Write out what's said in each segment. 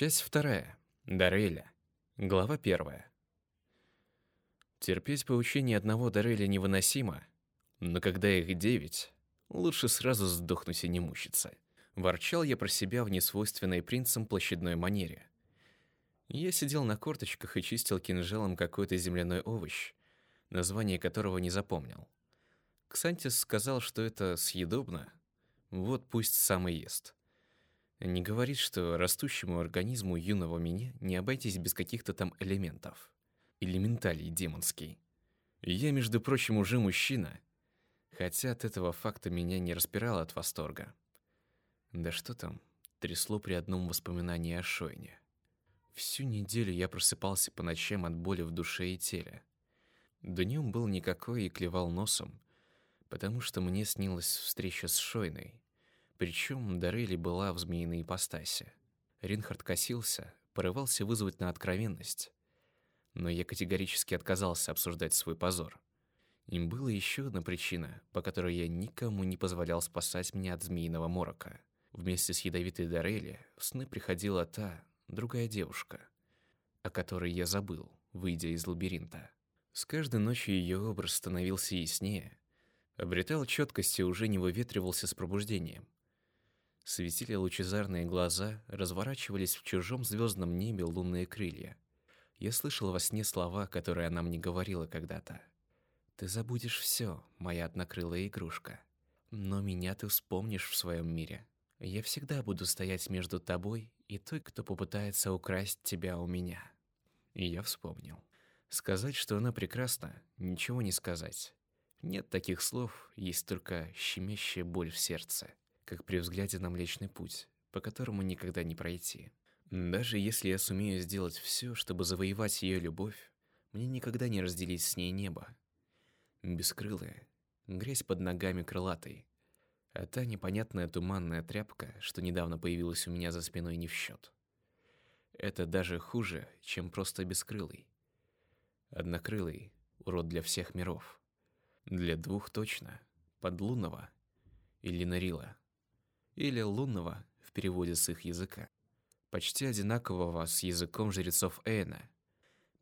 Часть вторая. Дареля. Глава первая. Терпеть поучение одного Дареля невыносимо, но когда их девять, лучше сразу сдохнуть и не мучиться. Ворчал я про себя в несвойственной принцам площадной манере. Я сидел на корточках и чистил кинжалом какой-то земляной овощ, название которого не запомнил. Ксантис сказал, что это съедобно, вот пусть сам и ест. Не говорит, что растущему организму юного меня не обойтись без каких-то там элементов. Элементалей демонский. Я, между прочим, уже мужчина, хотя от этого факта меня не распирало от восторга. Да что там, трясло при одном воспоминании о Шойне. Всю неделю я просыпался по ночам от боли в душе и теле. Днем был никакой и клевал носом, потому что мне снилась встреча с Шойной, причем Дарели была в змеиной ипостаси. Ринхард косился, порывался вызвать на откровенность. Но я категорически отказался обсуждать свой позор. Им была еще одна причина, по которой я никому не позволял спасать меня от змеиного морока. Вместе с ядовитой Дарели в сны приходила та, другая девушка, о которой я забыл, выйдя из лабиринта. С каждой ночью ее образ становился яснее, обретал четкость и уже не выветривался с пробуждением. Светили лучезарные глаза, разворачивались в чужом звездном небе лунные крылья. Я слышал во сне слова, которые она мне говорила когда-то. «Ты забудешь все, моя однокрылая игрушка. Но меня ты вспомнишь в своем мире. Я всегда буду стоять между тобой и той, кто попытается украсть тебя у меня». И я вспомнил. Сказать, что она прекрасна, ничего не сказать. Нет таких слов, есть только щемящая боль в сердце как при взгляде на Млечный Путь, по которому никогда не пройти. Даже если я сумею сделать все, чтобы завоевать ее любовь, мне никогда не разделить с ней небо. Бескрылая, грязь под ногами крылатой, а та непонятная туманная тряпка, что недавно появилась у меня за спиной, не в счет. Это даже хуже, чем просто бескрылый. Однокрылый — урод для всех миров. Для двух точно — подлунного или Нарила или лунного в переводе с их языка, почти одинакового с языком жрецов Эйна.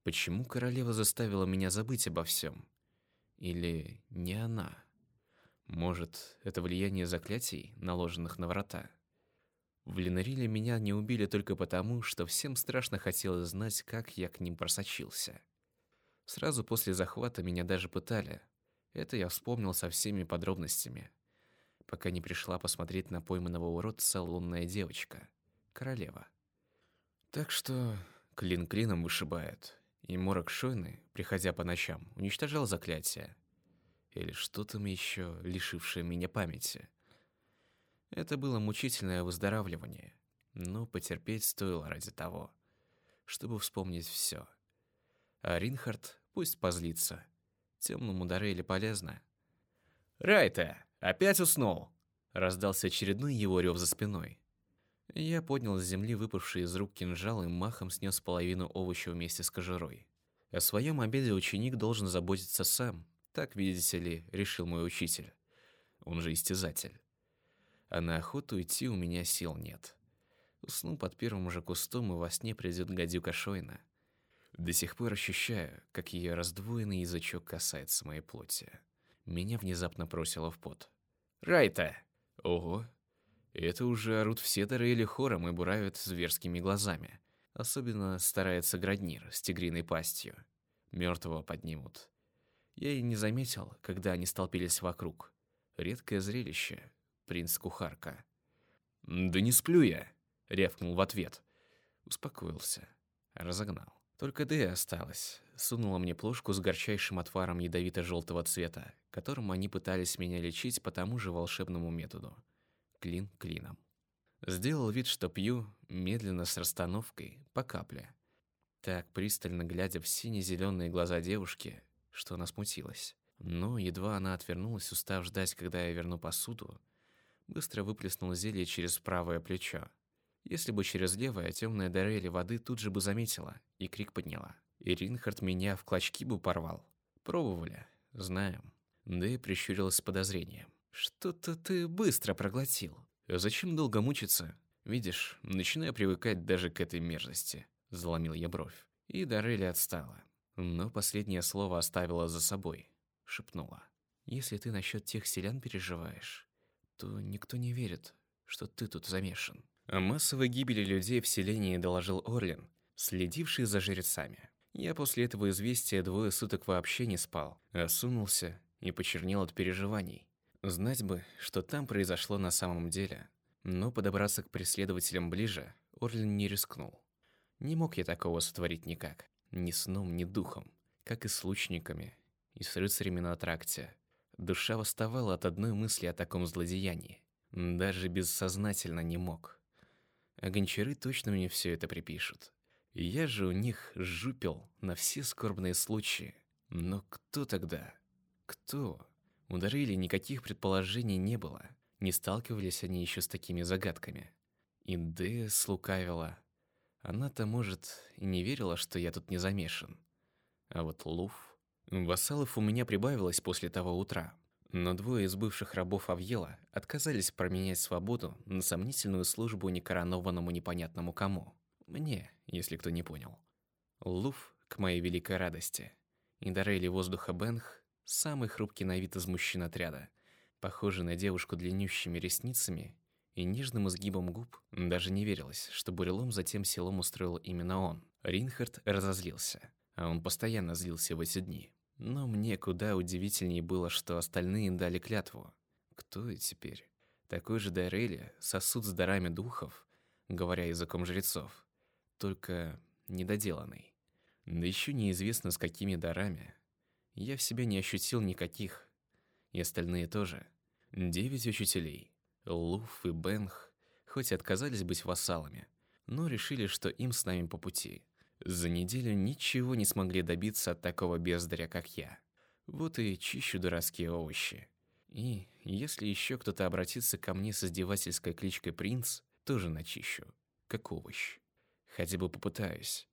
Почему королева заставила меня забыть обо всем? Или не она? Может, это влияние заклятий, наложенных на врата? В Ленариле меня не убили только потому, что всем страшно хотелось знать, как я к ним просочился. Сразу после захвата меня даже пытали. Это я вспомнил со всеми подробностями пока не пришла посмотреть на пойманного уродца лунная девочка, королева. Так что клин клином вышибает, и Морок Шойны, приходя по ночам, уничтожал заклятие. Или что там еще, лишившее меня памяти. Это было мучительное выздоравливание, но потерпеть стоило ради того, чтобы вспомнить все. А Ринхард пусть позлится. Темному Дарейли полезно. «Райта!» «Опять уснул!» — раздался очередной его рев за спиной. Я поднял с земли выпавший из рук кинжал и махом снес половину овоща вместе с кожурой. О своем обеде ученик должен заботиться сам, так, видите ли, решил мой учитель. Он же истязатель. А на охоту идти у меня сил нет. Усну под первым же кустом, и во сне придет гадюка Шойна. До сих пор ощущаю, как ее раздвоенный язычок касается моей плоти. Меня внезапно бросило в пот. «Райта!» «Ого!» Это уже орут все или хором и буравят зверскими глазами. Особенно старается Граднир с тигриной пастью. Мертвого поднимут. Я и не заметил, когда они столпились вокруг. Редкое зрелище. Принц-кухарка. «Да не сплю я!» — рявкнул в ответ. Успокоился. Разогнал. Только Дэя осталась. Сунула мне плошку с горчайшим отваром ядовито-желтого цвета, которым они пытались меня лечить по тому же волшебному методу. Клин клином. Сделал вид, что пью, медленно с расстановкой, по капле. Так, пристально глядя в сине-зеленые глаза девушки, что она смутилась. Но едва она отвернулась, устав ждать, когда я верну посуду, быстро выплеснул зелье через правое плечо. Если бы через левое, темная Дарели воды тут же бы заметила и крик подняла. И Ринхард меня в клочки бы порвал. Пробовали, знаем. Да и прищурилась с подозрением. Что-то ты быстро проглотил. Зачем долго мучиться? Видишь, начинаю привыкать даже к этой мерзости. Заломил я бровь. И Дарели отстала. Но последнее слово оставила за собой. Шепнула. Если ты насчет тех селян переживаешь, то никто не верит, что ты тут замешан. О массовой гибели людей в селении доложил Орлин, следивший за жрецами. Я после этого известия двое суток вообще не спал, осунулся и почернел от переживаний. Знать бы, что там произошло на самом деле. Но подобраться к преследователям ближе Орлин не рискнул. Не мог я такого сотворить никак. Ни сном, ни духом. Как и с лучниками, и с рыцарями на тракте. Душа восставала от одной мысли о таком злодеянии. Даже бессознательно не мог. А гончары точно мне все это припишут. Я же у них жупил на все скорбные случаи. Но кто тогда? Кто? У Дарыли никаких предположений не было. Не сталкивались они еще с такими загадками. И Дея слукавила. Она-то, может, и не верила, что я тут не замешан. А вот Луф... Вассалов у меня прибавилось после того утра. Но двое из бывших рабов Авьела отказались променять свободу на сомнительную службу некоронованному непонятному кому. Мне, если кто не понял. Луф, к моей великой радости, и Дарейли воздуха Бенх – самый хрупкий на вид из мужчин отряда, похожий на девушку длиннющими ресницами и нежным изгибом губ, даже не верилось, что бурелом затем селом устроил именно он. Ринхард разозлился, а он постоянно злился в эти дни. Но мне куда удивительнее было, что остальные дали клятву. Кто и теперь? Такой же Дайрели сосуд с дарами духов, говоря языком жрецов, только недоделанный. Да еще неизвестно с какими дарами. Я в себе не ощутил никаких, и остальные тоже. Девять учителей, Луф и Бенх, хоть и отказались быть вассалами, но решили, что им с нами по пути. За неделю ничего не смогли добиться от такого бездаря, как я. Вот и чищу дурацкие овощи. И если еще кто-то обратится ко мне с издевательской кличкой «Принц», тоже начищу, как овощ. Хотя бы попытаюсь.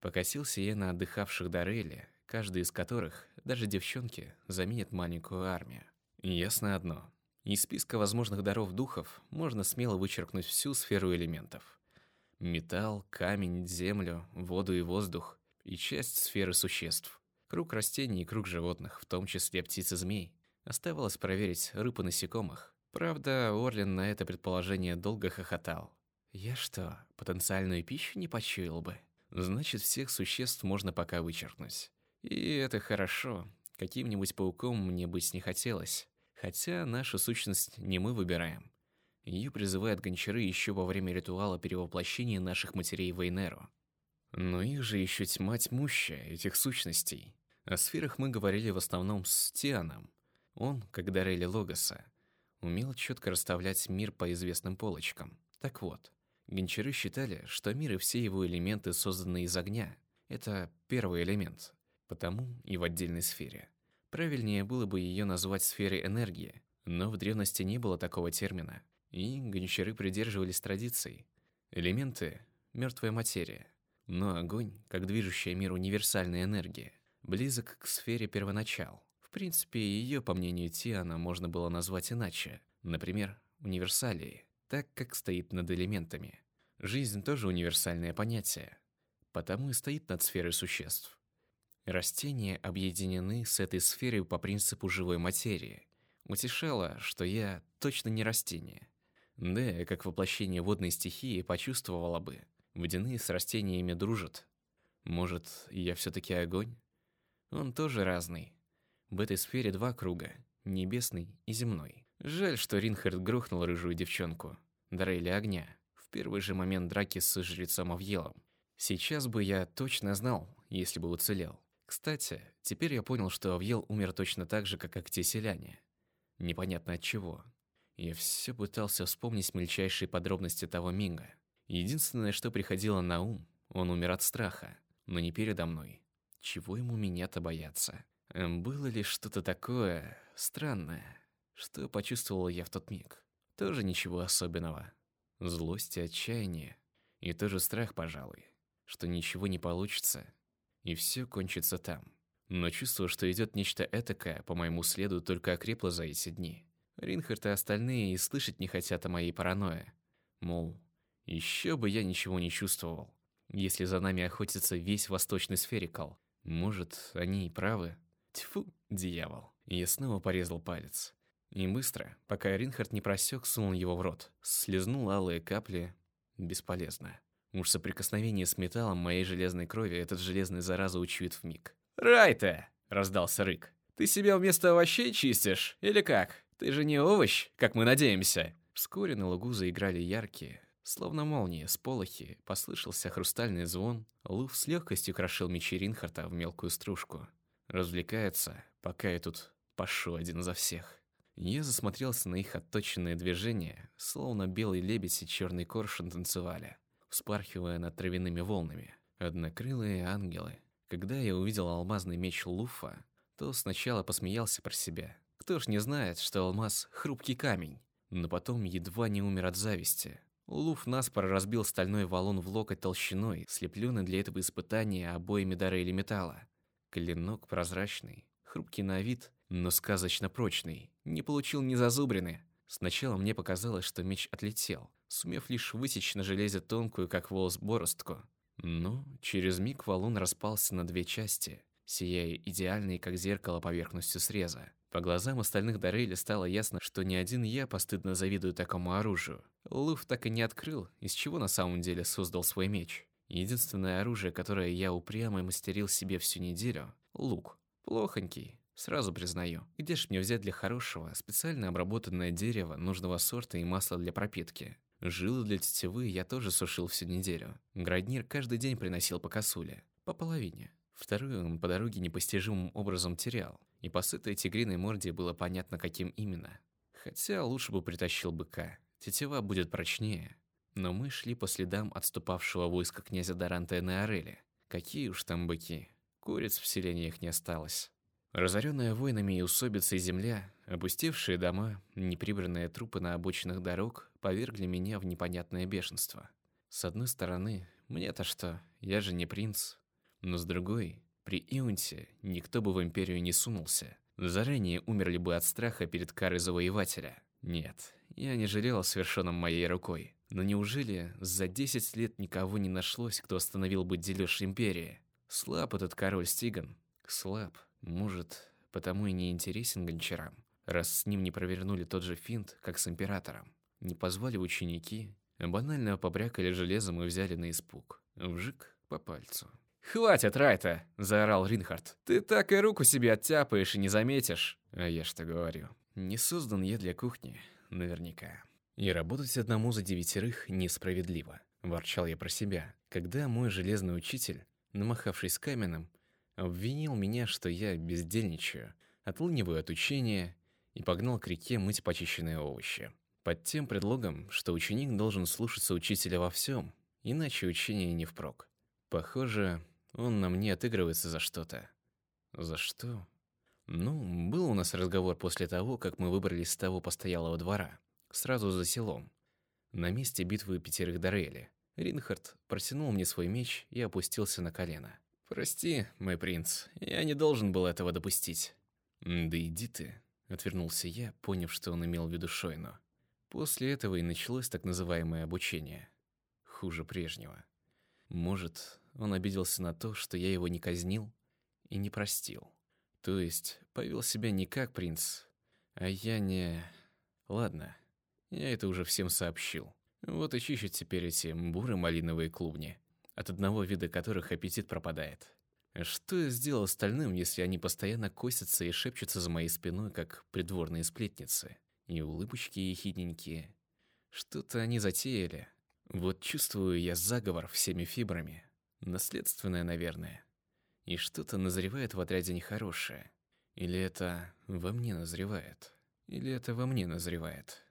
Покосился я на отдыхавших Дарели, каждый из которых, даже девчонки, заменит маленькую армию. Ясно одно. Из списка возможных даров духов можно смело вычеркнуть всю сферу элементов. Металл, камень, землю, воду и воздух и часть сферы существ. Круг растений и круг животных, в том числе птиц и змей. Оставалось проверить рыб и насекомых. Правда, Орлин на это предположение долго хохотал. «Я что, потенциальную пищу не почуял бы?» Значит, всех существ можно пока вычеркнуть. И это хорошо. Каким-нибудь пауком мне быть не хотелось. Хотя нашу сущность не мы выбираем. Ее призывают гончары еще во время ритуала перевоплощения наших матерей в Эйнеру. Но их же еще тьма тьмущая, этих сущностей. О сферах мы говорили в основном с Тианом. Он, как Дарели Логоса, умел четко расставлять мир по известным полочкам. Так вот, гончары считали, что мир и все его элементы созданы из огня. Это первый элемент, потому и в отдельной сфере. Правильнее было бы ее назвать сферой энергии, но в древности не было такого термина. И гончары придерживались традиций. Элементы – мертвая материя. Но огонь, как движущая мир универсальная энергия, близок к сфере первоначал. В принципе, ее, по мнению Тиана, можно было назвать иначе. Например, универсалией, так как стоит над элементами. Жизнь тоже универсальное понятие, потому и стоит над сферой существ. Растения объединены с этой сферой по принципу живой материи. Утешало, что я точно не растение. Да, как воплощение водной стихии почувствовала бы. Водяные с растениями дружат. Может, я все-таки огонь? Он тоже разный. В этой сфере два круга — небесный и земной. Жаль, что Ринхард грохнул рыжую девчонку, Дрейли огня, в первый же момент драки с жрецом Авьелом. Сейчас бы я точно знал, если бы уцелел. Кстати, теперь я понял, что Авьел умер точно так же, как и те селяне. Непонятно от чего. Я все пытался вспомнить мельчайшие подробности того мига. Единственное, что приходило на ум, он умер от страха, но не передо мной. Чего ему меня-то бояться? Эм, было ли что-то такое странное, что почувствовал я в тот миг? Тоже ничего особенного. Злость и отчаяние. И тоже страх, пожалуй, что ничего не получится, и все кончится там. Но чувство, что идет нечто этакое, по моему следу, только окрепло за эти дни. Ринхард и остальные и слышать не хотят о моей паранойе. Мол, Еще бы я ничего не чувствовал. Если за нами охотится весь восточный сферикал, может, они и правы? Тьфу, дьявол. Я снова порезал палец. И быстро, пока Ринхард не просек, сунул его в рот. Слизнул алые капли. Бесполезно. Уж соприкосновение с металлом моей железной крови этот железный зараза учует миг. «Райта!» — раздался рык. «Ты себя вместо овощей чистишь? Или как? Ты же не овощ, как мы надеемся!» Вскоре на лугу заиграли яркие, словно молнии, сполохи, послышался хрустальный звон. Лув с легкостью крошил мечи Ринхарта в мелкую стружку. Развлекается, пока я тут пашу один за всех. Я засмотрелся на их отточенные движения, словно белый лебедь и черный коршун танцевали, вспархивая над травяными волнами. Однокрылые ангелы. Когда я увидел алмазный меч Луфа, то сначала посмеялся про себя. Кто ж не знает, что алмаз — хрупкий камень? Но потом едва не умер от зависти. Луф наспор разбил стальной валун в локоть толщиной, слепленный для этого испытания обоими дары или металла. Клинок прозрачный, хрупкий на вид, но сказочно прочный, не получил ни зазубрины. Сначала мне показалось, что меч отлетел, сумев лишь высечь на железе тонкую, как волос, боростку. Но через миг валун распался на две части, сияя идеальной, как зеркало, поверхностью среза. По глазам остальных Дарейли стало ясно, что ни один я постыдно завидую такому оружию. Луф так и не открыл, из чего на самом деле создал свой меч. Единственное оружие, которое я упрямо мастерил себе всю неделю – лук. Плохонький, сразу признаю. Где ж мне взять для хорошего специально обработанное дерево нужного сорта и масло для пропитки? Жилы для тетивы я тоже сушил всю неделю. Граднир каждый день приносил по косуле. По половине. Вторую он по дороге непостижимым образом терял. И по сытой тигриной морде было понятно, каким именно. Хотя лучше бы притащил быка. Тетива будет прочнее. Но мы шли по следам отступавшего войска князя Даранта и Неорели. Какие уж там быки. Куриц в селениях не осталось. Разоренная войнами и усобицей земля, опустевшие дома, неприбранные трупы на обочинах дорог повергли меня в непонятное бешенство. С одной стороны, мне-то что, я же не принц. Но с другой, при Ионте никто бы в Империю не сунулся. Заранее умерли бы от страха перед карой завоевателя. Нет, я не жалел о совершенном моей рукой. Но неужели за 10 лет никого не нашлось, кто остановил бы дележ Империи? Слаб этот король Стиган. Слаб. Может, потому и не интересен гончарам. Раз с ним не провернули тот же финт, как с Императором. Не позвали ученики. Банально побрякали железом и взяли на испуг. Вжик по пальцу. «Хватит, Райта!» – заорал Ринхард. «Ты так и руку себе оттяпаешь и не заметишь!» А я что говорю. Не создан я для кухни, наверняка. И работать одному за девятерых несправедливо. Ворчал я про себя, когда мой железный учитель, намахавшись каменным, обвинил меня, что я бездельничаю, отлыниваю от учения и погнал к реке мыть почищенные овощи. Под тем предлогом, что ученик должен слушаться учителя во всем, иначе учение не впрок. Похоже, он на мне отыгрывается за что-то. За что? Ну, был у нас разговор после того, как мы выбрались с того постоялого двора, сразу за селом, на месте битвы пятерых Дорели. Ринхард протянул мне свой меч и опустился на колено. «Прости, мой принц, я не должен был этого допустить». «Да иди ты», — отвернулся я, поняв, что он имел в виду Шойну. После этого и началось так называемое обучение. Хуже прежнего. Может, он обиделся на то, что я его не казнил и не простил. То есть, повел себя не как принц, а я не... Ладно, я это уже всем сообщил. Вот и чищут теперь эти буры-малиновые клубни, от одного вида которых аппетит пропадает. Что я сделал остальным, если они постоянно косятся и шепчутся за моей спиной, как придворные сплетницы? И улыбочки ехидненькие. Что-то они затеяли. Вот чувствую я заговор всеми фибрами. Наследственное, наверное. И что-то назревает в отряде нехорошее. Или это во мне назревает. Или это во мне назревает.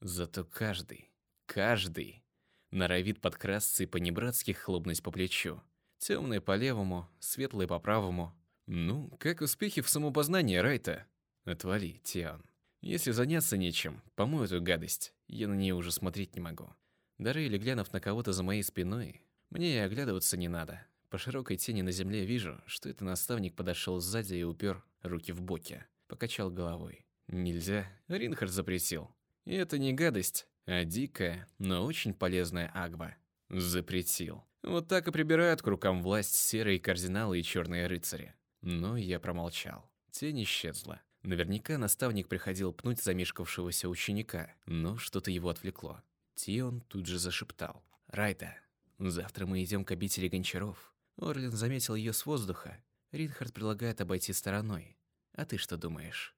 Зато каждый, каждый норовит подкрасться и по-небратски хлопнуть по плечу. Темный по левому, светлый по правому. Ну, как успехи в самопознании, Райта? Отвали, Тиан. Если заняться нечем, помой эту гадость. Я на нее уже смотреть не могу. Дары или глянув на кого-то за моей спиной, мне и оглядываться не надо. По широкой тени на земле вижу, что это наставник подошел сзади и упер руки в боки. Покачал головой. Нельзя. Ринхард запретил. И это не гадость, а дикая, но очень полезная агва. Запретил. Вот так и прибирают к рукам власть серые кардиналы и черные рыцари. Но я промолчал. Тень исчезла. Наверняка наставник приходил пнуть замешкавшегося ученика, но что-то его отвлекло. Тион тут же зашептал. «Райта, завтра мы идем к обители гончаров». Орлин заметил ее с воздуха. Ринхард предлагает обойти стороной. А ты что думаешь?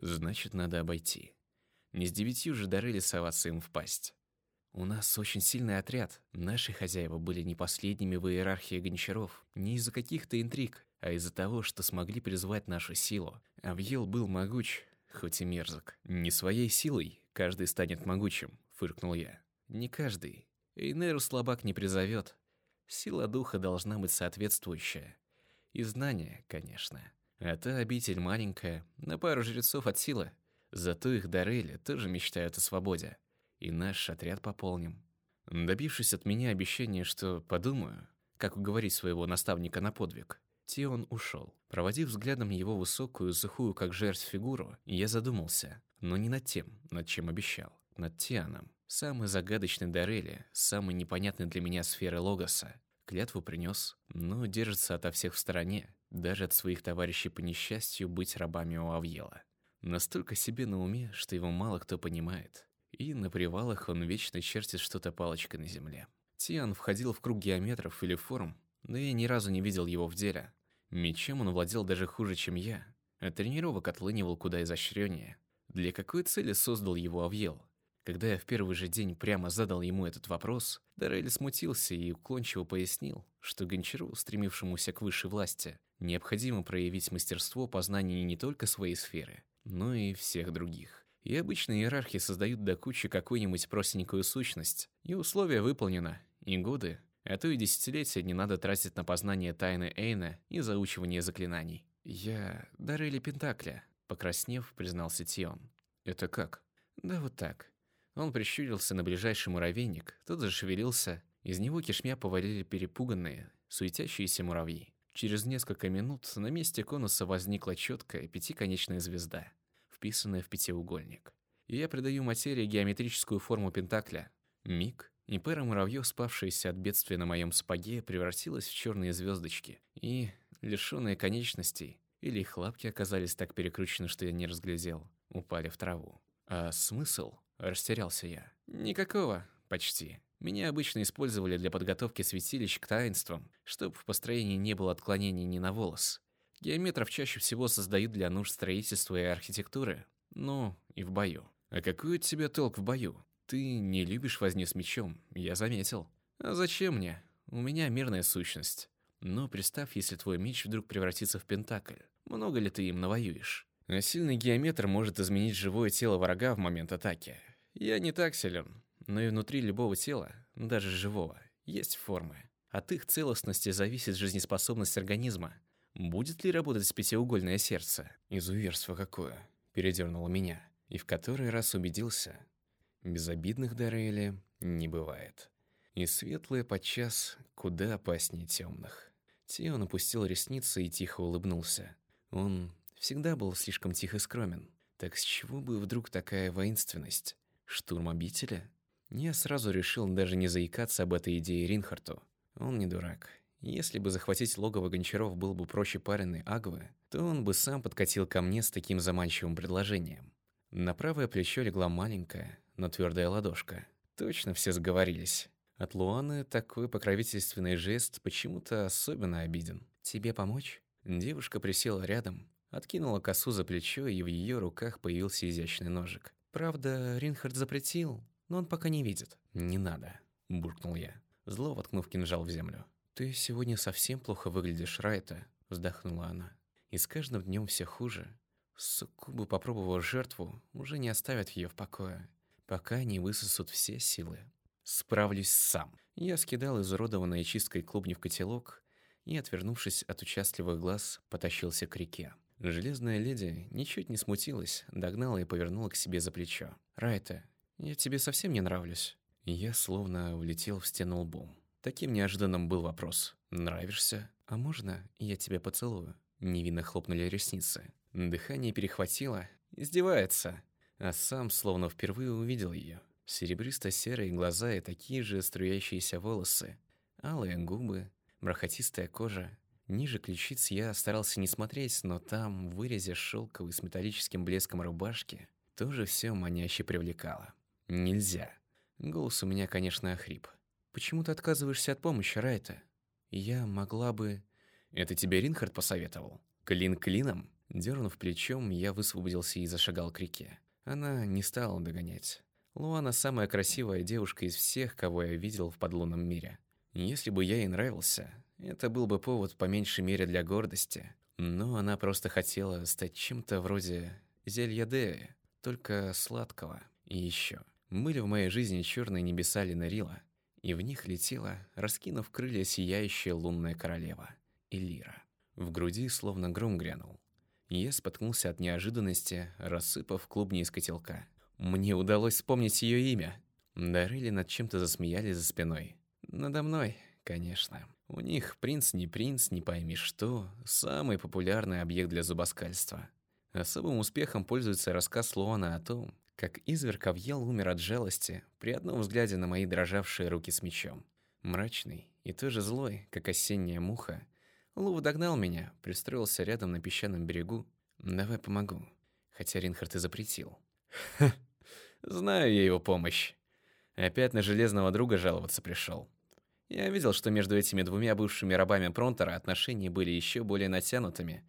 Значит, надо обойти. Не с девятью же дарыли соваться им в пасть. У нас очень сильный отряд. Наши хозяева были не последними в иерархии гончаров. Не из-за каких-то интриг, а из-за того, что смогли призвать нашу силу. Авьел был могуч, хоть и мерзок. Не своей силой каждый станет могучим, фыркнул я. Не каждый. Эйнеру слабак не призовет. Сила духа должна быть соответствующая. И знания, конечно. А та обитель маленькая, на пару жрецов от силы. Зато их Дарели тоже мечтают о свободе. И наш отряд пополним. Добившись от меня обещания, что подумаю, как уговорить своего наставника на подвиг, Тион ушел. Проводив взглядом его высокую, сухую, как жертв фигуру, я задумался, но не над тем, над чем обещал. Над Тианом. Самый загадочный Дарели, самый непонятный для меня сферы Логоса. Клятву принес, но держится ото всех в стороне, даже от своих товарищей по несчастью быть рабами у Авьела. Настолько себе на уме, что его мало кто понимает. И на привалах он вечно чертит что-то палочкой на земле. Тиан входил в круг геометров или форм, но я ни разу не видел его в деле. Мечом он владел даже хуже, чем я, а тренировок отлынивал куда изощреннее. Для какой цели создал его Авьел? Когда я в первый же день прямо задал ему этот вопрос, Дарель смутился и уклончиво пояснил, что Гончару, стремившемуся к высшей власти, необходимо проявить мастерство познания не только своей сферы, но и всех других. И обычно иерархи создают до кучи какую-нибудь простенькую сущность, и условие выполнено, и годы, а то и десятилетия не надо тратить на познание тайны Эйна и заучивание заклинаний. «Я Дарели Пентакля», — покраснев, признался Тион. «Это как?» «Да вот так». Он прищурился на ближайший муравейник, тот зашевелился, из него кишмя повалили перепуганные, суетящиеся муравьи. Через несколько минут на месте конуса возникла четкая пятиконечная звезда, вписанная в пятиугольник. И я придаю материи геометрическую форму пентакля. Миг, и пара муравьев, спавшаяся от бедствия на моем спаге, превратилась в черные звездочки. И, лишенные конечностей, или их лапки оказались так перекручены, что я не разглядел, упали в траву. А смысл? Растерялся я. Никакого, почти. Меня обычно использовали для подготовки святилищ к таинствам, чтобы в построении не было отклонений ни на волос. Геометров чаще всего создают для нужд строительства и архитектуры, ну, и в бою. А какой у тебя толк в бою? Ты не любишь возни с мечом, я заметил. А зачем мне? У меня мирная сущность. Но представь, если твой меч вдруг превратится в пентакль. Много ли ты им навоюешь? А сильный геометр может изменить живое тело врага в момент атаки. Я не так силен, но и внутри любого тела, даже живого, есть формы. От их целостности зависит жизнеспособность организма. Будет ли работать пятиугольное сердце? Изуверство какое. Передернуло меня. И в который раз убедился. Безобидных Дарейли не бывает. И светлые подчас куда опаснее темных. Теон опустил ресницы и тихо улыбнулся. Он всегда был слишком тих и скромен. Так с чего бы вдруг такая воинственность? Штурм обители? Я сразу решил даже не заикаться об этой идее Ринхарту. Он не дурак. Если бы захватить логово Гончаров был бы проще пареной Агвы, то он бы сам подкатил ко мне с таким заманчивым предложением. На правое плечо легла маленькая, но твердая ладошка. Точно все сговорились. От Луаны такой покровительственный жест почему-то особенно обиден. «Тебе помочь?» Девушка присела рядом, откинула косу за плечо, и в ее руках появился изящный ножик. Правда, Ринхард запретил, но он пока не видит. «Не надо», – буркнул я, зло воткнув кинжал в землю. «Ты сегодня совсем плохо выглядишь, Райта», – вздохнула она. «И с каждым днем все хуже. Суккубы, попробовав жертву, уже не оставят ее в покое, пока не высосут все силы. Справлюсь сам». Я скидал изуродованной чисткой клубни в котелок и, отвернувшись от участливых глаз, потащился к реке. Железная леди ничуть не смутилась, догнала и повернула к себе за плечо. «Райта, я тебе совсем не нравлюсь». Я словно влетел в стену лбом. Таким неожиданным был вопрос. «Нравишься? А можно я тебя поцелую?» Невинно хлопнули ресницы. Дыхание перехватило. Издевается. А сам словно впервые увидел ее. Серебристо-серые глаза и такие же струящиеся волосы, алые губы, бархатистая кожа. Ниже ключиц я старался не смотреть, но там, в вырезе шелковой с металлическим блеском рубашки, тоже все маняще привлекало. Нельзя. Голос у меня, конечно, охрип. Почему ты отказываешься от помощи, Райта? Я могла бы... Это тебе Ринхард посоветовал? Клин клином? Дернув плечом, я высвободился и зашагал к реке. Она не стала догонять. Луана самая красивая девушка из всех, кого я видел в подлунном мире. Если бы я ей нравился, это был бы повод по меньшей мере для гордости. Но она просто хотела стать чем-то вроде зелья Деи, только сладкого. И еще. Были в моей жизни черные небеса Ленарила, и в них летела, раскинув крылья, сияющая лунная королева, Элира. В груди словно гром грянул. Я споткнулся от неожиданности, рассыпав клубни из котелка. Мне удалось вспомнить ее имя. Дарыли над чем-то засмеялись за спиной. Надо мной, конечно. У них принц не принц, не пойми что, самый популярный объект для зубоскальства. Особым успехом пользуется рассказ Луана о том, как изверг Авьел умер от жалости при одном взгляде на мои дрожавшие руки с мечом. Мрачный и тоже злой, как осенняя муха, Лув догнал меня, пристроился рядом на песчаном берегу. «Давай помогу», хотя Ринхард и запретил. Ха, знаю я его помощь. Опять на железного друга жаловаться пришел. Я видел, что между этими двумя бывшими рабами Пронтера отношения были еще более натянутыми,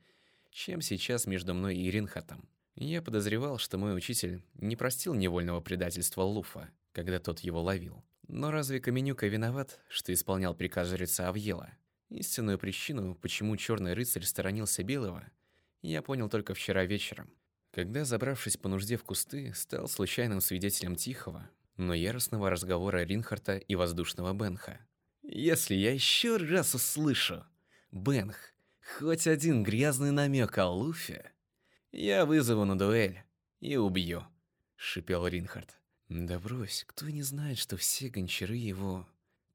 чем сейчас между мной и Ринхартом. Я подозревал, что мой учитель не простил невольного предательства Луфа, когда тот его ловил. Но разве Каменюка виноват, что исполнял приказ жреца Авьела? Истинную причину, почему черный рыцарь сторонился белого, я понял только вчера вечером, когда, забравшись по нужде в кусты, стал случайным свидетелем тихого, но яростного разговора Ринхарта и воздушного Бенха. «Если я еще раз услышу, Бенх, хоть один грязный намек о Луфе, я вызову на дуэль и убью», — шипел Ринхард. «Да брось, кто не знает, что все гончары его...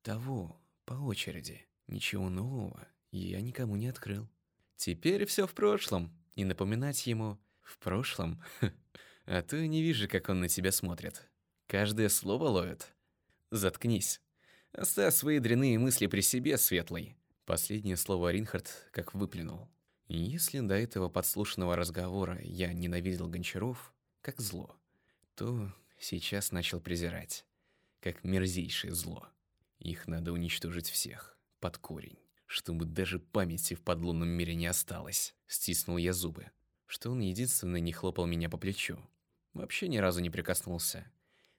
того, по очереди. Ничего нового я никому не открыл. Теперь все в прошлом, и напоминать ему в прошлом? А то не вижу, как он на тебя смотрит. Каждое слово ловит. Заткнись. Оставь свои дряные мысли при себе, Светлый. Последнее слово Ринхард как выплюнул. Если до этого подслушанного разговора я ненавидел гончаров, как зло, то сейчас начал презирать, как мерзейшее зло. Их надо уничтожить всех, под корень, чтобы даже памяти в подлунном мире не осталось. Стиснул я зубы что он единственный не хлопал меня по плечу. Вообще ни разу не прикоснулся.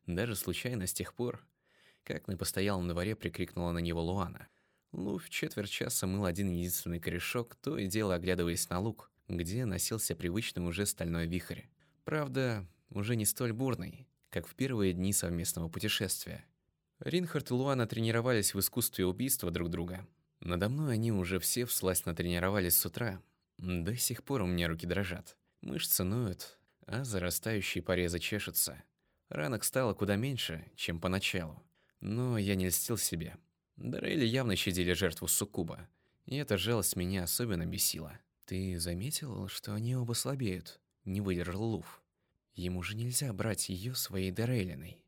Даже случайно с тех пор, как на постоялом дворе прикрикнула на него Луана. Лу в четверть часа мыл один единственный корешок, то и дело оглядываясь на луг, где носился привычный уже стальной вихрь. Правда, уже не столь бурный, как в первые дни совместного путешествия. Ринхард и Луана тренировались в искусстве убийства друг друга. Надо мной они уже все всласть натренировались с утра, до сих пор у меня руки дрожат. Мышцы ноют, а зарастающие порезы чешутся. Ранок стало куда меньше, чем поначалу. Но я не льстил себе. Дарейли явно щадили жертву суккуба. И эта жалость меня особенно бесила. «Ты заметил, что они оба слабеют?» Не выдержал Луф. «Ему же нельзя брать ее своей Дарейлиной».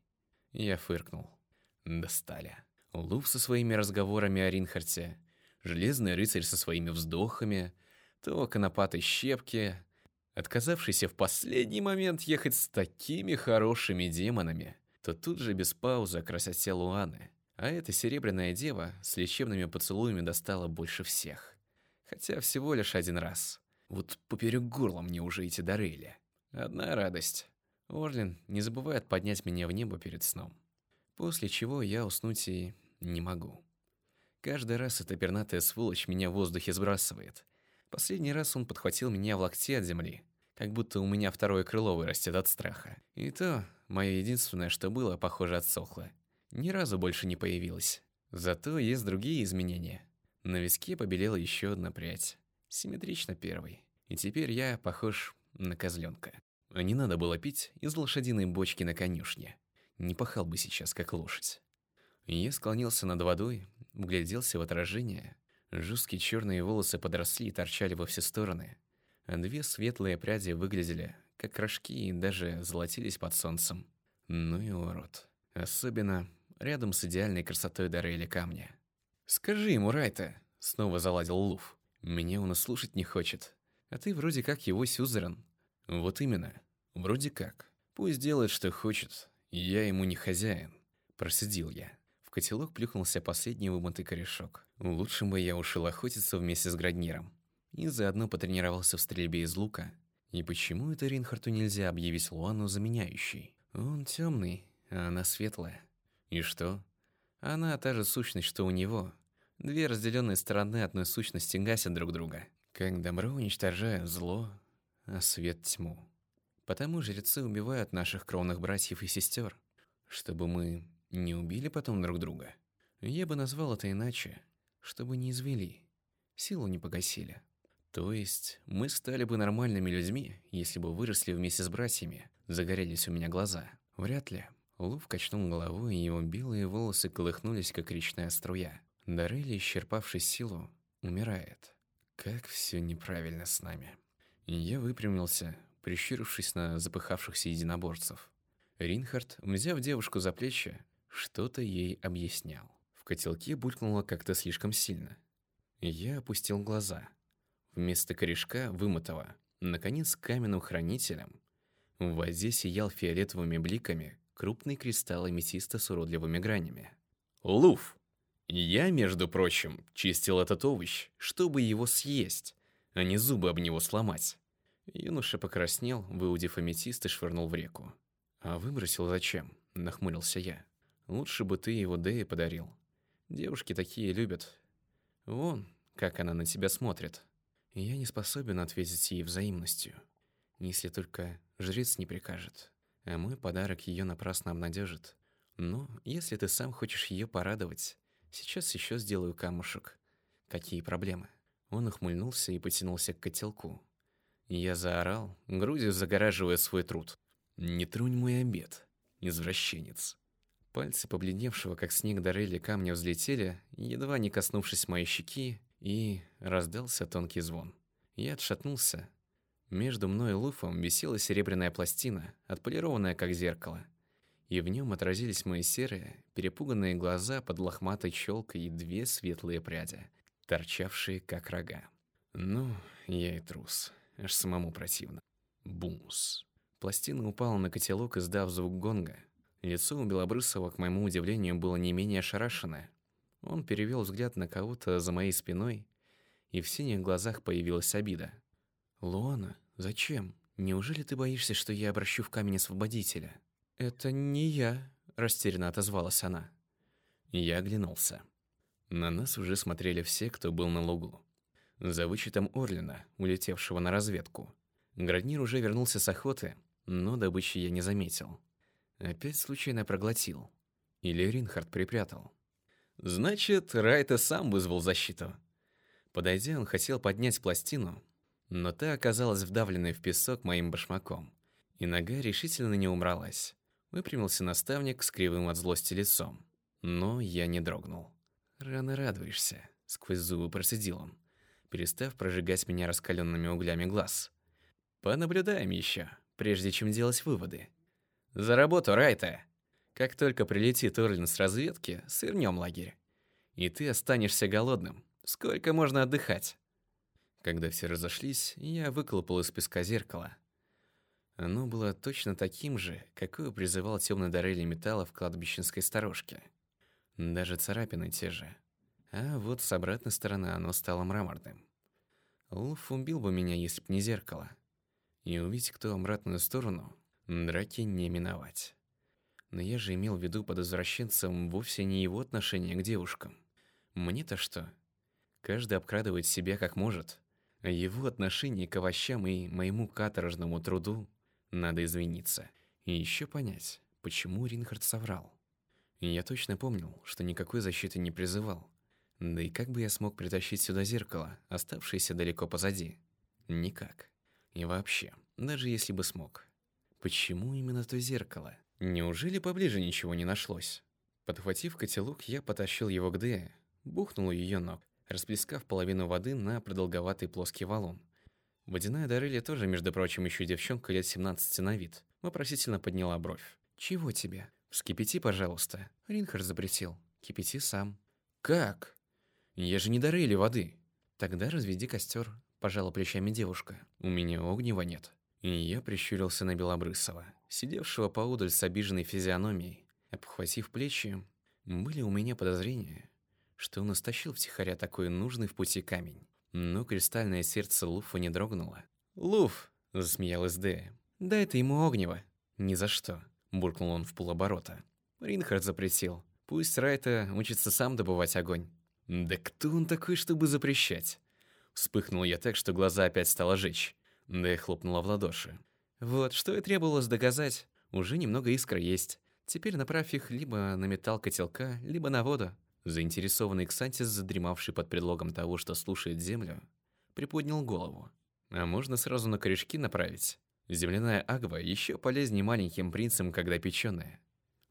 Я фыркнул. Достали. Луф со своими разговорами о Ринхарте, Железный рыцарь со своими вздохами — то конопатой щепки, отказавшийся в последний момент ехать с такими хорошими демонами, то тут же без паузы красоте Луаны. А эта серебряная дева с лечебными поцелуями достала больше всех. Хотя всего лишь один раз. Вот поперек горла мне уже эти дарыли. Одна радость. Орлин не забывает поднять меня в небо перед сном. После чего я уснуть и не могу. Каждый раз эта пернатая сволочь меня в воздухе сбрасывает. Последний раз он подхватил меня в локте от земли, как будто у меня второе крыло вырастет от страха. И то, мое единственное, что было, похоже, отсохло. Ни разу больше не появилось. Зато есть другие изменения. На виске побелела еще одна прядь. Симметрично первой. И теперь я похож на козленка. А не надо было пить из лошадиной бочки на конюшне. Не пахал бы сейчас, как лошадь. Я склонился над водой, вгляделся в отражение Жесткие черные волосы подросли и торчали во все стороны, а две светлые пряди выглядели как рожки и даже золотились под солнцем. Ну и урод. Особенно рядом с идеальной красотой Дарели камня. «Скажи ему, Райта!» — снова заладил Луф. «Меня он и слушать не хочет. А ты вроде как его сюзерен». «Вот именно. Вроде как. Пусть делает, что хочет. Я ему не хозяин». Просидел я. В котелок плюхнулся последний вымытый корешок. Лучше бы я ушел охотиться вместе с Градниром. И заодно потренировался в стрельбе из лука. И почему это Ринхарту нельзя объявить Луану заменяющей? Он темный, а она светлая. И что? Она та же сущность, что у него. Две разделенные стороны одной сущности гасят друг друга. Как добро уничтожает зло, а свет тьму. Потому жрецы убивают наших кровных братьев и сестер, чтобы мы не убили потом друг друга. Я бы назвал это иначе, чтобы не извели, силу не погасили. То есть мы стали бы нормальными людьми, если бы выросли вместе с братьями, загорелись у меня глаза. Вряд ли. Лув качнул головой, и его белые волосы колыхнулись, как речная струя. Дарели, исчерпавший силу, умирает. Как все неправильно с нами. Я выпрямился, прищурившись на запыхавшихся единоборцев. Ринхард, взяв девушку за плечи, что-то ей объяснял. В котелке булькнуло как-то слишком сильно. Я опустил глаза. Вместо корешка, вымытого, наконец каменным хранителем, в воде сиял фиолетовыми бликами крупный кристалл аметиста с уродливыми гранями. Луф! Я, между прочим, чистил этот овощ, чтобы его съесть, а не зубы об него сломать. Юноша покраснел, выудив аметист и швырнул в реку. «А выбросил зачем?» – нахмурился я. «Лучше бы ты его Дэе подарил. Девушки такие любят. Вон, как она на тебя смотрит. Я не способен ответить ей взаимностью, если только жрец не прикажет, а мой подарок ее напрасно обнадежит. Но если ты сам хочешь ее порадовать, Сейчас еще сделаю камушек. Какие проблемы? Он ухмыльнулся и потянулся к котелку. Я заорал, грудью загораживая свой труд. «Не тронь мой обед, извращенец!» Пальцы побледневшего, как снег Дарели, камня взлетели, едва не коснувшись моей щеки, и раздался тонкий звон. Я отшатнулся. Между мной и Луфом висела серебряная пластина, отполированная как зеркало и в нем отразились мои серые, перепуганные глаза под лохматой челкой и две светлые пряди, торчавшие как рога. Ну, я и трус, аж самому противно. Бумс. Пластина упала на котелок, издав звук гонга. Лицо у Белобрысова, к моему удивлению, было не менее ошарашенное. Он перевел взгляд на кого-то за моей спиной, и в синих глазах появилась обида. «Луана, зачем? Неужели ты боишься, что я обращу в камень освободителя?» «Это не я», – растерянно отозвалась она. Я оглянулся. На нас уже смотрели все, кто был на лугу. За вычетом Орлина, улетевшего на разведку. Граднир уже вернулся с охоты, но добычи я не заметил. Опять случайно проглотил. Или Ринхард припрятал. Значит, Райта сам вызвал защиту. Подойдя, он хотел поднять пластину, но та оказалась вдавленной в песок моим башмаком, и нога решительно не умралась. Выпрямился наставник с кривым от злости лицом. Но я не дрогнул. «Рано радуешься», — сквозь зубы процедил он, перестав прожигать меня раскаленными углями глаз. «Понаблюдаем еще, прежде чем делать выводы. За работу, Райта! Как только прилетит Орлин с разведки, сырнем лагерь. И ты останешься голодным. Сколько можно отдыхать?» Когда все разошлись, я выколупал из песка зеркало, оно было точно таким же, какое призывал темный дарели металла в кладбищенской сторожке. Даже царапины те же. А вот с обратной стороны оно стало мраморным. Луф убил бы меня, если б не зеркало. И увидеть, кто обратную сторону, драки не миновать. Но я же имел в виду под извращенцем вовсе не его отношение к девушкам. Мне-то что? Каждый обкрадывает себя как может. А его отношение к овощам и моему каторжному труду надо извиниться. И еще понять, почему Ринхард соврал. Я точно помнил, что никакой защиты не призывал. Да и как бы я смог притащить сюда зеркало, оставшееся далеко позади? Никак. И вообще, даже если бы смог. Почему именно то зеркало? Неужели поближе ничего не нашлось? Подхватив котелок, я потащил его к Дее, бухнул ее ног, расплескав половину воды на продолговатый плоский валун. Водяная Дарыля тоже, между прочим, еще девчонка лет 17 на вид. Вопросительно подняла бровь. «Чего тебе?» «Вскипяти, пожалуйста». Ринхард запретил. «Кипяти сам». «Как? Я же не дарили воды». «Тогда разведи костер», – пожала плечами девушка. «У меня огнева нет». И я прищурился на Белобрысова, сидевшего поодаль с обиженной физиономией. Обхватив плечи, были у меня подозрения, что он истощил втихаря такой нужный в пути камень. Но кристальное сердце Луфа не дрогнуло. «Луф!» – засмеялась Дея. «Дай ты ему огнево». «Ни за что», – буркнул он в полоборота. Ринхард запретил. Пусть Райта учится сам добывать огонь. «Да кто он такой, чтобы запрещать?» Вспыхнул я так, что глаза опять стало жечь. Да и хлопнула в ладоши. Вот, что и требовалось доказать. Уже немного искр есть. Теперь направь их либо на металл котелка, либо на воду. Заинтересованный Ксантис, задремавший под предлогом того, что слушает землю, приподнял голову. А можно сразу на корешки направить. Земляная агва еще полезнее маленьким принцем, когда печеная.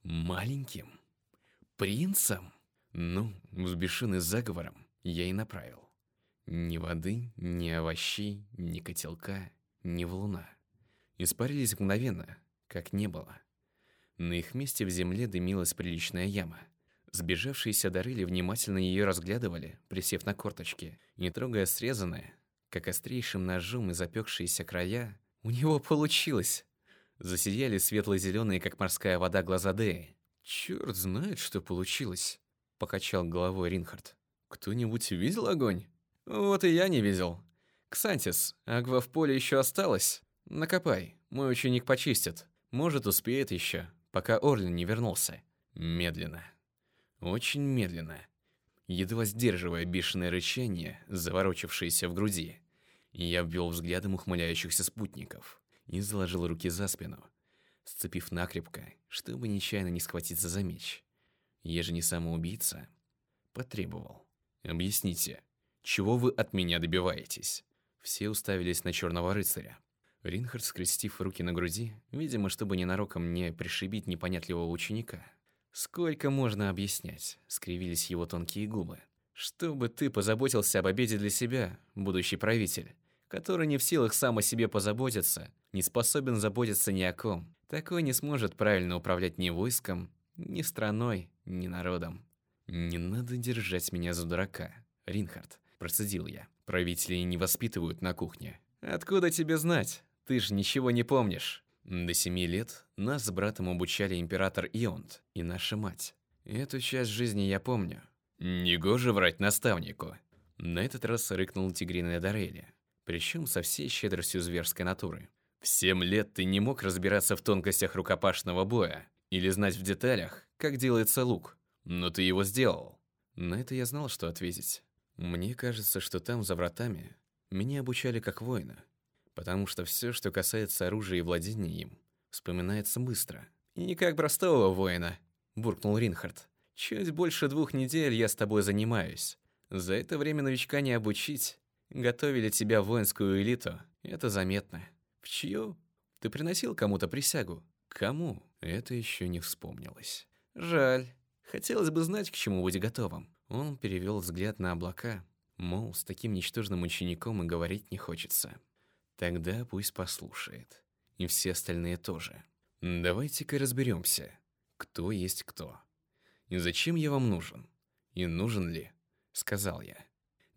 Маленьким? Принцем? Ну, взбешенный заговором, я и направил. Ни воды, ни овощей, ни котелка, ни валуна. Испарились мгновенно, как не было. На их месте в земле дымилась приличная яма. Сбежавшиеся дарыли внимательно ее разглядывали, присев на корточки, не трогая срезанное, как острейшим ножом и запекшиеся края. У него получилось! Засияли светло-зеленые, как морская вода, глаза Деи. «Черт знает, что получилось!» — покачал головой Ринхард. «Кто-нибудь видел огонь?» Вот и я не видел. Ксантис, агва в поле еще осталось? Накопай, мой ученик почистит. Может, успеет еще, пока Орлин не вернулся. Медленно. Очень медленно. Едва сдерживая бешеное рычание, заворочившееся в груди, я обвел взглядом ухмыляющихся спутников и заложил руки за спину, сцепив накрепко, чтобы нечаянно не схватиться за меч. Я же не самоубийца. Потребовал. «Объясните, чего вы от меня добиваетесь?» Все уставились на черного рыцаря. Ринхард, скрестив руки на груди, видимо, чтобы ненароком не пришибить непонятливого ученика. «Сколько можно объяснять?» — скривились его тонкие губы. «Чтобы ты позаботился об обеде для себя, будущий правитель, который не в силах сам о себе позаботиться, не способен заботиться ни о ком. Такой не сможет правильно управлять ни войском, ни страной, ни народом. Не надо держать меня за дурака, Ринхард. Процедил я. Правителей не воспитывают на кухне. Откуда тебе знать? Ты же ничего не помнишь. До семи лет нас с братом обучали император Ионт и наша мать. Эту часть жизни я помню. Негоже врать наставнику. На этот раз рыкнул тигриная Дорели, причем со всей щедростью зверской натуры. В семь лет ты не мог разбираться в тонкостях рукопашного боя или знать в деталях, как делается лук, но ты его сделал. На это я знал, что ответить. Мне кажется, что там, за вратами, меня обучали как воина, потому что все, что касается оружия и владения им, вспоминается быстро. И не как простого воина, буркнул Ринхард. Чуть больше двух недель я с тобой занимаюсь. За это время новичка не обучить. Готовили тебя в воинскую элиту, это заметно. В чью? Ты приносил кому-то присягу? Кому? Это еще не вспомнилось. Жаль. Хотелось бы знать, к чему быть готовым. Он перевел взгляд на облака, мол, с таким ничтожным учеником и говорить не хочется. Тогда пусть послушает. И все остальные тоже. Давайте-ка разберемся, кто есть кто. И зачем я вам нужен? И нужен ли? Сказал я.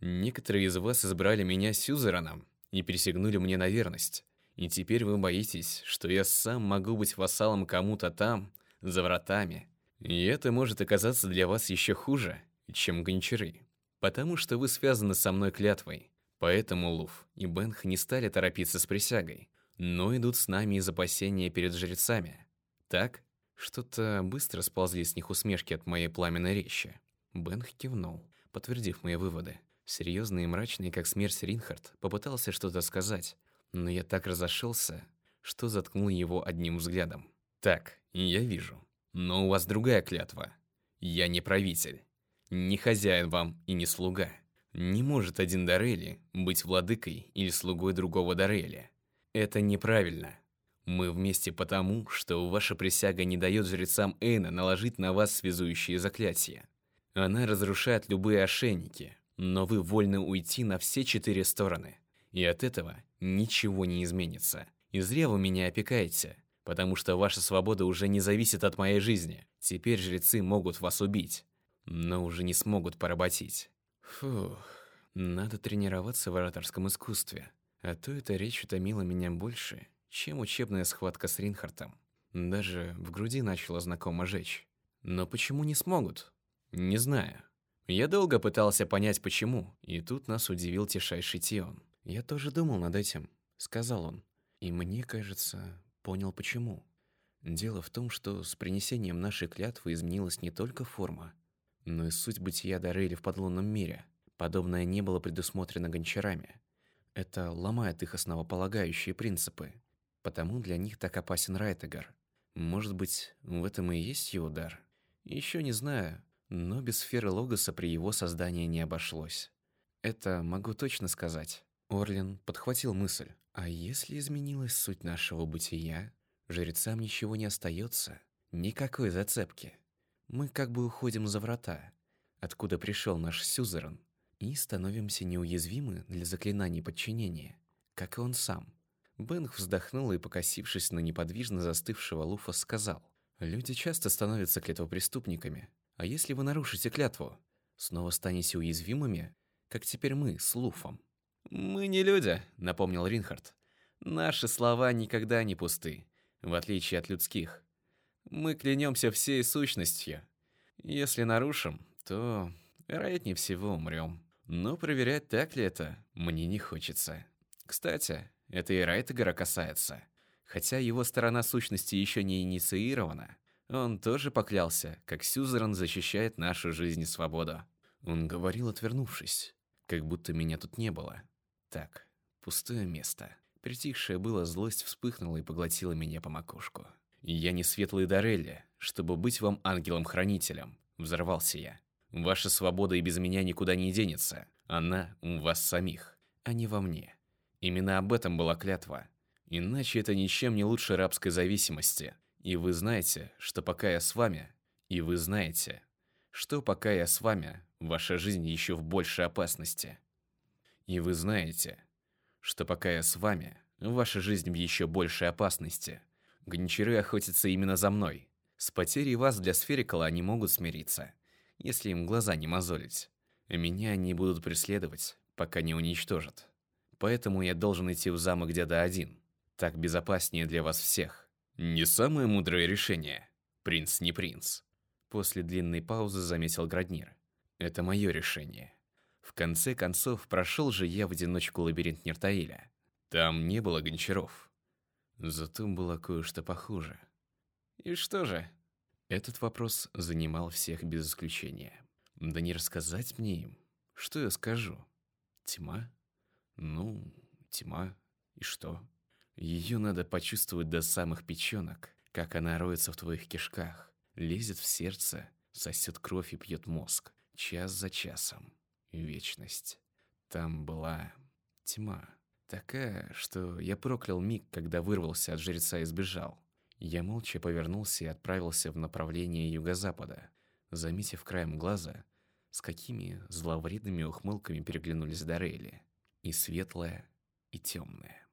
Некоторые из вас избрали меня сюзераном и присягнули мне на верность. И теперь вы боитесь, что я сам могу быть вассалом кому-то там, за вратами. И это может оказаться для вас еще хуже, чем гончары, потому что вы связаны со мной клятвой. Поэтому Луф и Бенх не стали торопиться с присягой, но идут с нами из опасения перед жрецами. Так? Что-то быстро сползли с них усмешки от моей пламенной речи. Бенх кивнул, подтвердив мои выводы. Серьезный и мрачный, как смерть Ринхард, попытался что-то сказать, но я так разошелся, что заткнул его одним взглядом. «Так, я вижу. Но у вас другая клятва. Я не правитель. Не хозяин вам и не слуга. Не может один Дарели быть владыкой или слугой другого Дарели. Это неправильно. Мы вместе потому, что ваша присяга не дает жрецам Эйна наложить на вас связующие заклятия. Она разрушает любые ошейники, но вы вольны уйти на все четыре стороны. И от этого ничего не изменится. И зря вы меня опекаете. потому что ваша свобода уже не зависит от моей жизни. Теперь жрецы могут вас убить, но уже не смогут поработить. Фух, надо тренироваться в ораторском искусстве, а то эта речь утомила меня больше, чем учебная схватка с Ринхартом. Даже в груди начало знакомо жечь. Но почему не смогут? Не знаю. Я долго пытался понять, почему, и тут нас удивил тишайший Тион. «Я тоже думал над этим», — сказал он. «И мне кажется, понял почему. Дело в том, что с принесением нашей клятвы изменилась не только форма, но и суть бытия Дарейли в подлунном мире. Подобное не было предусмотрено гончарами. Это ломает их основополагающие принципы. Потому для них так опасен Райтегар. Может быть, в этом и есть его дар? Еще не знаю, но без сферы Логоса при его создании не обошлось. Это могу точно сказать. Орлин подхватил мысль. А если изменилась суть нашего бытия, жрецам ничего не остается, никакой зацепки. Мы как бы уходим за врата, откуда пришел наш сюзерен, и становимся неуязвимы для заклинаний подчинения, как и он сам. Бенг вздохнул и, покосившись на неподвижно застывшего Луфа, сказал, «Люди часто становятся клятвопреступниками, а если вы нарушите клятву, снова станете уязвимыми, как теперь мы с Луфом». «Мы не люди», — напомнил Ринхард. «Наши слова никогда не пусты, в отличие от людских. Мы клянемся всей сущностью. Если нарушим, то, вероятнее всего, умрем. Но проверять, так ли это, мне не хочется. Кстати, это и Райтегора касается. Хотя его сторона сущности еще не инициирована, он тоже поклялся, как Сюзеран защищает нашу жизнь и свободу. Он говорил, отвернувшись, как будто меня тут не было. Так, пустое место. Притихшая была злость вспыхнула и поглотила меня по макушку. «Я не светлый Дарелли, чтобы быть вам ангелом-хранителем», — взорвался я. «Ваша свобода и без меня никуда не денется. Она у вас самих, а не во мне. Именно об этом была клятва. Иначе это ничем не лучше рабской зависимости. И вы знаете, что пока я с вами, и вы знаете, что пока я с вами, ваша жизнь еще в большей опасности. И вы знаете, что пока я с вами, ваша жизнь в еще большей опасности. Гончары охотятся именно за мной. С потерей вас для сферикала они могут смириться, если им глаза не мозолить. Меня они будут преследовать, пока не уничтожат. Поэтому я должен идти в замок деда один. Так безопаснее для вас всех. Не самое мудрое решение. Принц не принц. После длинной паузы заметил Граднир. Это мое решение. В конце концов, прошел же я в одиночку лабиринт Нертаиля. Там не было гончаров. Зато было кое-что похуже. И что же? Этот вопрос занимал всех без исключения. Да не рассказать мне им. Что я скажу? Тьма? Ну, тьма. И что? Ее надо почувствовать до самых печенок, как она роется в твоих кишках, лезет в сердце, сосет кровь и пьет мозг, час за часом. Вечность. Там была тьма. Такая, что я проклял миг, когда вырвался от жреца и сбежал. Я молча повернулся и отправился в направлении юго-запада, заметив краем глаза, с какими зловредными ухмылками переглянулись Дарейли и светлое, и темное.